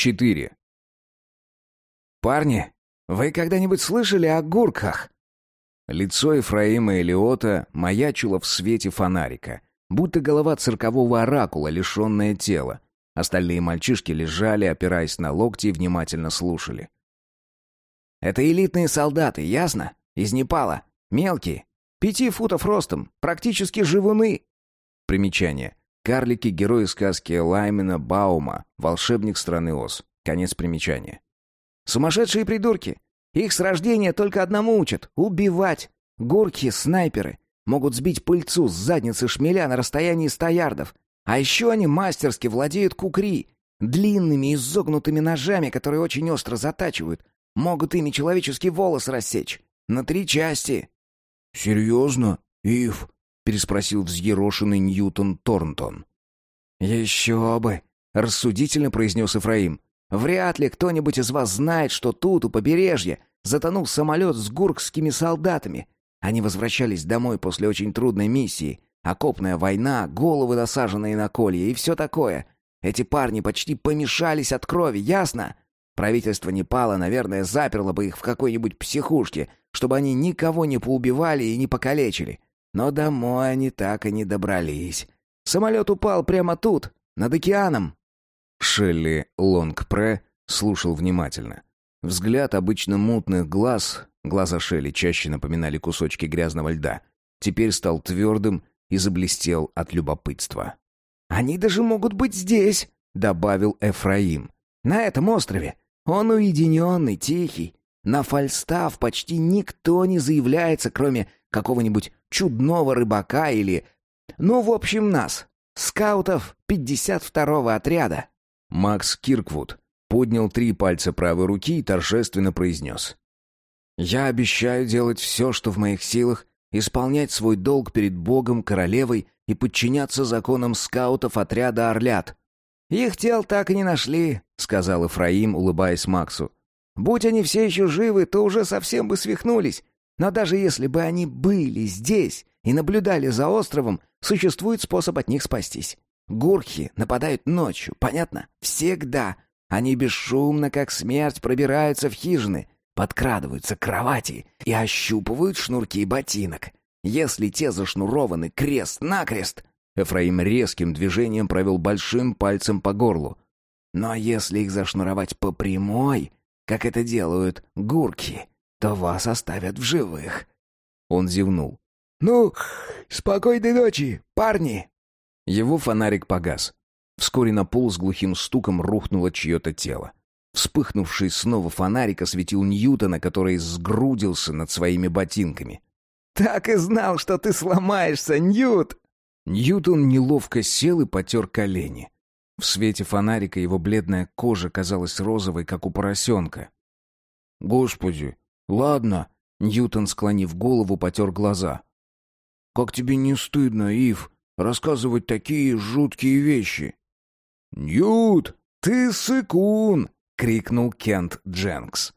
4. «Парни, вы когда-нибудь слышали о гурках?» Лицо Ефраима Элиота маячило в свете фонарика, будто голова циркового оракула, лишенное тела. Остальные мальчишки лежали, опираясь на локти и внимательно слушали. «Это элитные солдаты, ясно? Из Непала. Мелкие. Пяти футов ростом. Практически живуны». Примечание. Карлики — герои сказки Лаймена Баума, волшебник страны Оз. Конец примечания. «Сумасшедшие придурки. Их с рождения только одному учат — убивать. Гурки — снайперы. Могут сбить пыльцу с задницы шмеля на расстоянии ста ярдов. А еще они мастерски владеют кукри, длинными изогнутыми ножами, которые очень остро затачивают. Могут ими человеческий волос рассечь. На три части. «Серьезно, Ив?» — переспросил взъерошенный Ньютон Торнтон. «Еще бы!» — рассудительно произнес Ифраим. «Вряд ли кто-нибудь из вас знает, что тут, у побережья, затонул самолет с гуркскими солдатами. Они возвращались домой после очень трудной миссии. Окопная война, головы насаженные на колья и все такое. Эти парни почти помешались от крови, ясно? Правительство Непала, наверное, заперло бы их в какой-нибудь психушке, чтобы они никого не поубивали и не покалечили. Но домой они так и не добрались. Самолет упал прямо тут, над океаном. Шелли Лонгпре слушал внимательно. Взгляд обычно мутных глаз, глаза Шелли чаще напоминали кусочки грязного льда, теперь стал твердым и заблестел от любопытства. «Они даже могут быть здесь», — добавил Эфраим. «На этом острове. Он уединенный, тихий. На Фальстав почти никто не заявляется, кроме какого-нибудь чудного рыбака или... Ну, в общем, нас, скаутов 52-го отряда». Макс Кирквуд поднял три пальца правой руки и торжественно произнес. «Я обещаю делать все, что в моих силах, исполнять свой долг перед Богом, королевой и подчиняться законам скаутов отряда «Орлят». «Их тел так и не нашли», — сказал Ифраим, улыбаясь Максу. «Будь они все еще живы, то уже совсем бы свихнулись. Но даже если бы они были здесь и наблюдали за островом, существует способ от них спастись. Гурхи нападают ночью, понятно? Всегда. Они бесшумно, как смерть, пробираются в хижины, подкрадываются к кровати и ощупывают шнурки ботинок. Если те зашнурованы крест-накрест, Эфраим резким движением провел большим пальцем по горлу. Но если их зашнуровать по прямой, как это делают гурки, то вас оставят в живых. Он зевнул. «Ну, спокойной ночи, парни!» Его фонарик погас. Вскоре на пол с глухим стуком рухнуло чье-то тело. Вспыхнувший снова фонарик осветил Ньютона, который сгрудился над своими ботинками. «Так и знал, что ты сломаешься, Ньют!» Ньютон неловко сел и потер колени. В свете фонарика его бледная кожа казалась розовой, как у поросенка. «Господи! Ладно!» Ньютон, склонив голову, потер глаза. «Как тебе не стыдно, Ив, рассказывать такие жуткие вещи?» «Ньют, ты сыкун!» — крикнул Кент Дженкс.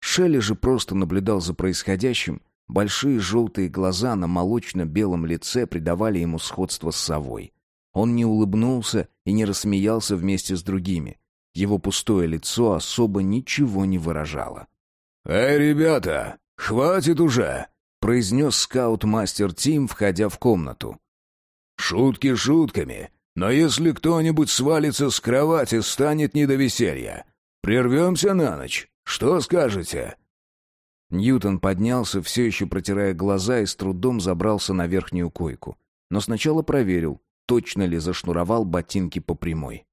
Шелли же просто наблюдал за происходящим. Большие желтые глаза на молочно-белом лице придавали ему сходство с совой. Он не улыбнулся и не рассмеялся вместе с другими. Его пустое лицо особо ничего не выражало. «Эй, ребята, хватит уже!» — произнес скаут-мастер Тим, входя в комнату. «Шутки шутками, но если кто-нибудь свалится с кровати, станет не до веселья. Прервемся на ночь. Что скажете?» Ньютон поднялся, все еще протирая глаза, и с трудом забрался на верхнюю койку. Но сначала проверил, точно ли зашнуровал ботинки по прямой.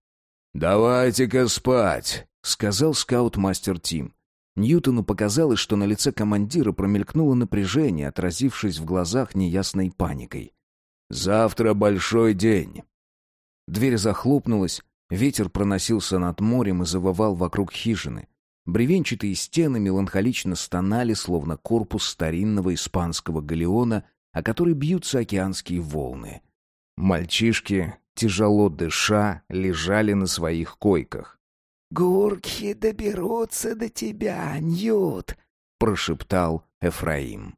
«Давайте-ка спать», — сказал скаут-мастер Тим. Ньютону показалось, что на лице командира промелькнуло напряжение, отразившись в глазах неясной паникой. «Завтра большой день». Дверь захлопнулась, ветер проносился над морем и завывал вокруг хижины. Бревенчатые стены меланхолично стонали, словно корпус старинного испанского галеона, о который бьются океанские волны. Мальчишки, тяжело дыша, лежали на своих койках. «Гурки доберутся до тебя, Ньют!» — прошептал Эфраим.